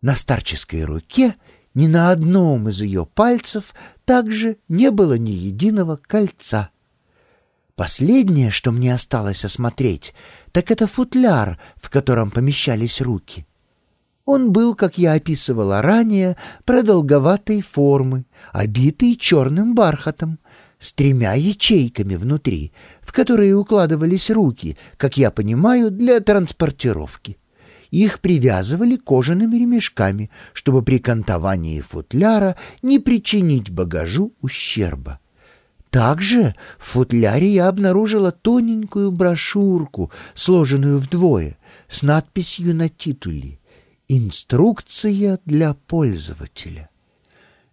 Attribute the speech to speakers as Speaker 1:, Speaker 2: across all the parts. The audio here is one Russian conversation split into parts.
Speaker 1: На старческой руке ни на одном из ее пальцев также не было ни единого кольца. Последнее, что мне осталось осмотреть, так это футляр, в котором помещались руки. Он был, как я описывала ранее, продолговатой формы, обитый черным бархатом, с тремя ячейками внутри, в которые укладывались руки, как я понимаю, для транспортировки. Их привязывали кожаными ремешками, чтобы при кантовании футляра не причинить багажу ущерба. Также в футляре я обнаружила тоненькую брошюрку, сложенную вдвое, с надписью на титуле «Инструкция для пользователя».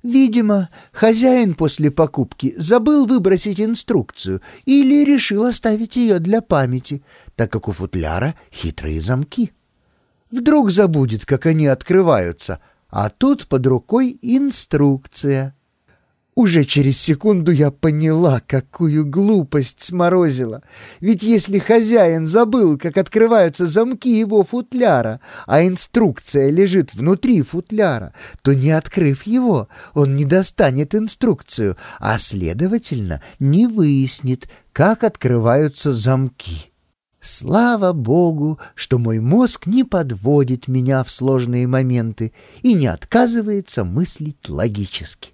Speaker 1: Видимо, хозяин после покупки забыл выбросить инструкцию или решил оставить ее для памяти, так как у футляра хитрые замки. Вдруг забудет, как они открываются, а тут под рукой инструкция. Уже через секунду я поняла, какую глупость сморозила. Ведь если хозяин забыл, как открываются замки его футляра, а инструкция лежит внутри футляра, то, не открыв его, он не достанет инструкцию, а, следовательно, не выяснит, как открываются замки. Слава Богу, что мой мозг не подводит меня в сложные моменты и не отказывается мыслить логически.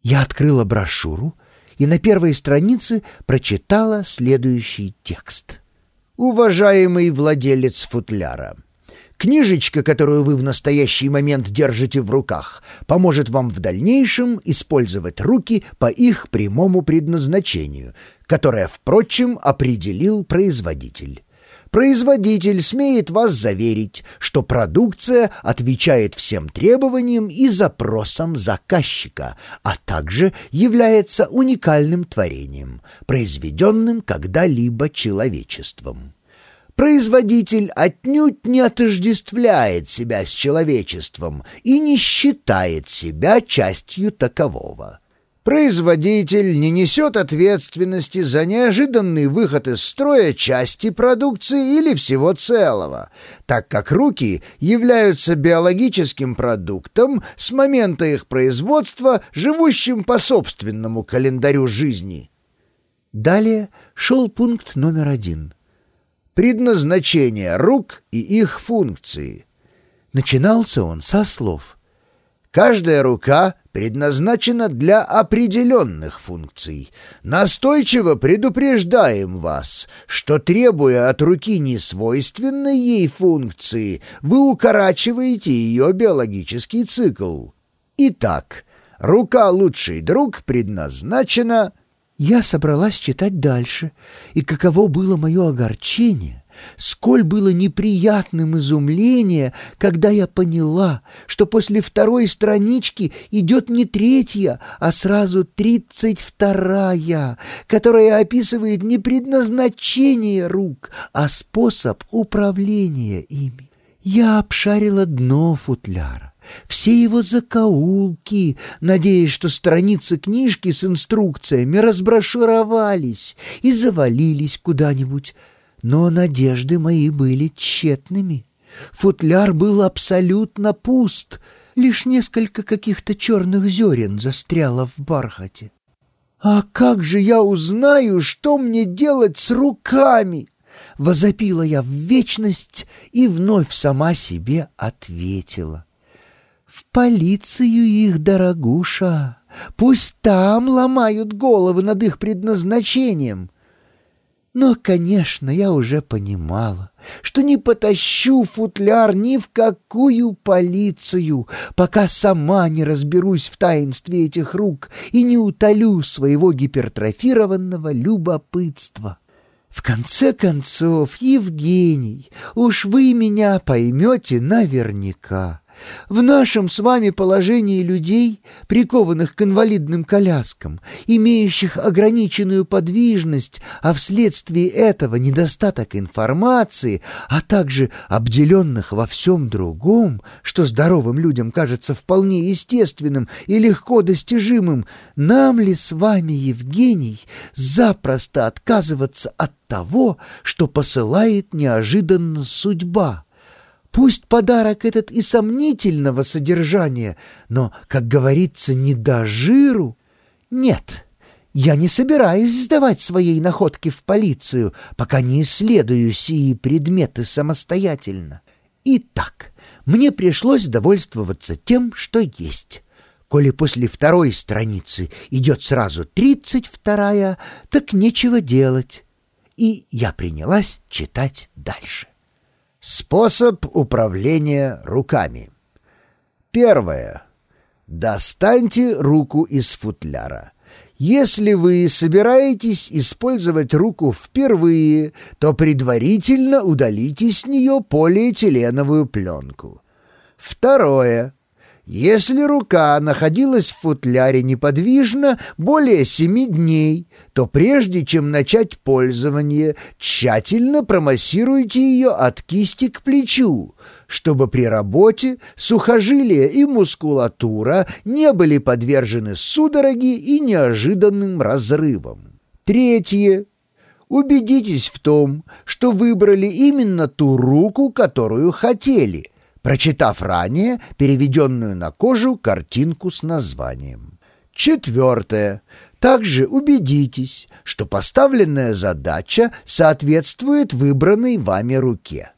Speaker 1: Я открыла брошюру и на первой странице прочитала следующий текст. «Уважаемый владелец футляра, книжечка, которую вы в настоящий момент держите в руках, поможет вам в дальнейшем использовать руки по их прямому предназначению, которое, впрочем, определил производитель». Производитель смеет вас заверить, что продукция отвечает всем требованиям и запросам заказчика, а также является уникальным творением, произведенным когда-либо человечеством. Производитель отнюдь не отождествляет себя с человечеством и не считает себя частью такового. Производитель не несет ответственности за неожиданный выход из строя части продукции или всего целого, так как руки являются биологическим продуктом с момента их производства, живущим по собственному календарю жизни. Далее шел пункт номер один. Предназначение рук и их функции. Начинался он со слов «Каждая рука — предназначена для определенных функций. Настойчиво предупреждаем вас, что, требуя от руки несвойственной ей функции, вы укорачиваете ее биологический цикл. Итак, рука «Лучший друг» предназначена... Я собралась читать дальше, и каково было мое огорчение, Сколь было неприятным изумление, когда я поняла, что после второй странички идет не третья, а сразу тридцать вторая, которая описывает не предназначение рук, а способ управления ими. Я обшарила дно футляра все его закоулки, надеясь, что страницы книжки с инструкциями разброшировались и завалились куда-нибудь. Но надежды мои были тщетными. Футляр был абсолютно пуст, лишь несколько каких-то черных зерен застряло в бархате. «А как же я узнаю, что мне делать с руками?» Возопила я в вечность и вновь сама себе ответила. «В полицию их, дорогуша, пусть там ломают головы над их предназначением». Но, конечно, я уже понимала, что не потащу футляр ни в какую полицию, пока сама не разберусь в таинстве этих рук и не утолю своего гипертрофированного любопытства. В конце концов, Евгений, уж вы меня поймете наверняка. В нашем с вами положении людей, прикованных к инвалидным коляскам, имеющих ограниченную подвижность, а вследствие этого недостаток информации, а также обделенных во всем другом, что здоровым людям кажется вполне естественным и легко достижимым, нам ли с вами, Евгений, запросто отказываться от того, что посылает неожиданно судьба? Пусть подарок этот и сомнительного содержания, но, как говорится, не до жиру. Нет, я не собираюсь сдавать своей находки в полицию, пока не исследую сии предметы самостоятельно. Итак, мне пришлось довольствоваться тем, что есть. Коли после второй страницы идет сразу тридцать вторая, так нечего делать. И я принялась читать дальше.
Speaker 2: Способ управления руками. Первое. Достаньте руку из футляра. Если вы собираетесь использовать руку впервые, то предварительно удалите с нее полиэтиленовую пленку. Второе. Если рука находилась в футляре неподвижно более семи дней, то прежде чем начать пользование, тщательно промассируйте ее от кисти к плечу, чтобы при работе сухожилия и мускулатура не были подвержены судороге и неожиданным разрывам. Третье. Убедитесь в том, что выбрали именно ту руку, которую хотели – прочитав ранее переведенную на кожу картинку с названием. Четвертое. Также убедитесь, что поставленная задача соответствует выбранной вами руке.